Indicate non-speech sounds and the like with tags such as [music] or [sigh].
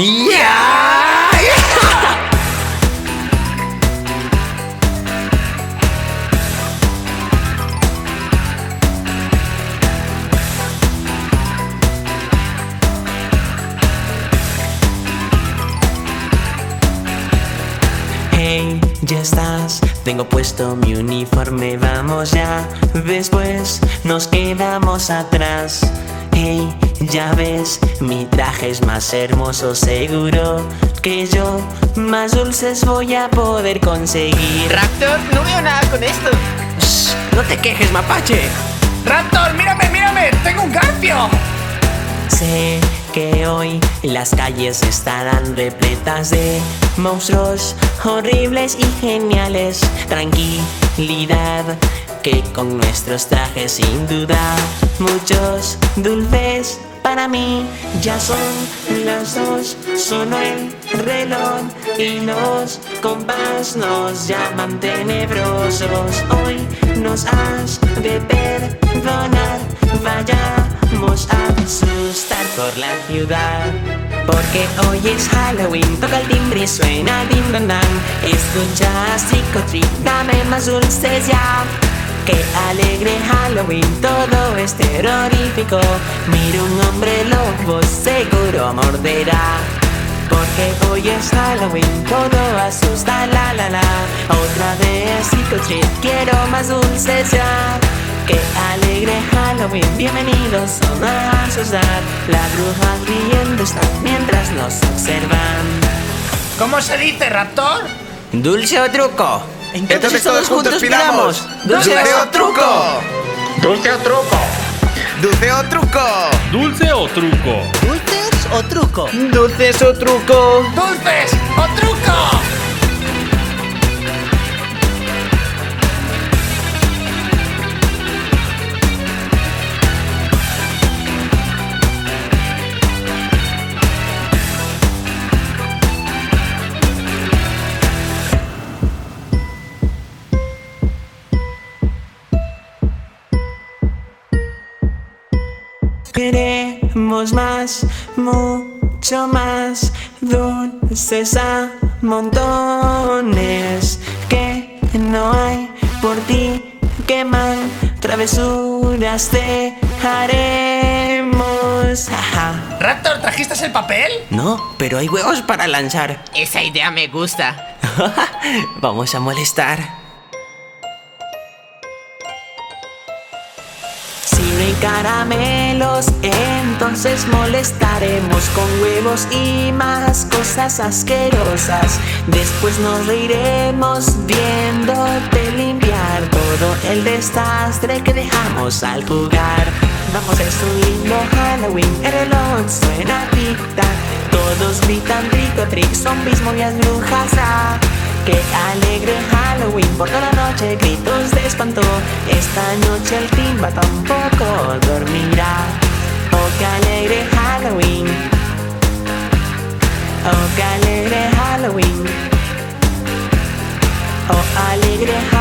¡Ya! Hey, ya estás, tengo puesto mi uniforme, vamos ya. Después nos quedamos atrás. Hey, ya ves, mi traje es más hermoso, seguro que yo más dulces voy a poder conseguir. Raptor, no veo nada con esto. Shh, no te quejes, mapache. Raptor, mírame, mírame, tengo un garfio. Sé que hoy las calles estarán repletas de monstruos horribles y geniales. Tranquilidad, que con nuestros trajes sin duda muchos dulces para mí ya son las dos. Sonó el reloj y los compás nos llaman tenebrosos. Hoy nos has de perdonar. Vayamos a asustar por la ciudad. Porque hoy es Halloween, toca el timbre y suena din dan dan. Escuchas trick dame más dulces ya. Qué alegre Halloween, todo es terrorífico. Mira un hombre lobo, seguro morderá. Porque hoy es Halloween, todo asusta, la la la. Otra vez or treat, quiero más dulces ya. Qué alegre Halloween, bienvenidos a asustar. Las brujas riendo están mientras nos observan. ¿Cómo se dice, Raptor? ¿Dulce o truco? Entonces todos juntos pidamos. ¡Dulce o truco! Dulce o truco. ¡Dulce o truco! ¿Dulce o truco? ¿Dulces o truco? ¿Dulces o truco? ¡Dulces o truco! Queremos más, mucho más dulces a montones que no hay por ti que mal travesuras. Ajá. Raptor, ¿trajiste el papel? No, pero hay huevos para lanzar. Esa idea me gusta. [laughs] Vamos a molestar. Si no entonces molestaremos con huevos y más cosas asquerosas. Después nos reiremos viéndote limpiar todo el desastre que dejamos al jugar. Vamos, es un lindo Halloween, el reloj suena tic-tac. Todos gritan trick or treat, zombies, momias, brujas, ah. Qué alegre Halloween, por toda la noche gritos de espanto. Esta noche el timba tampoco dormirá. Alegre Halloween. Oh, alegre Halloween.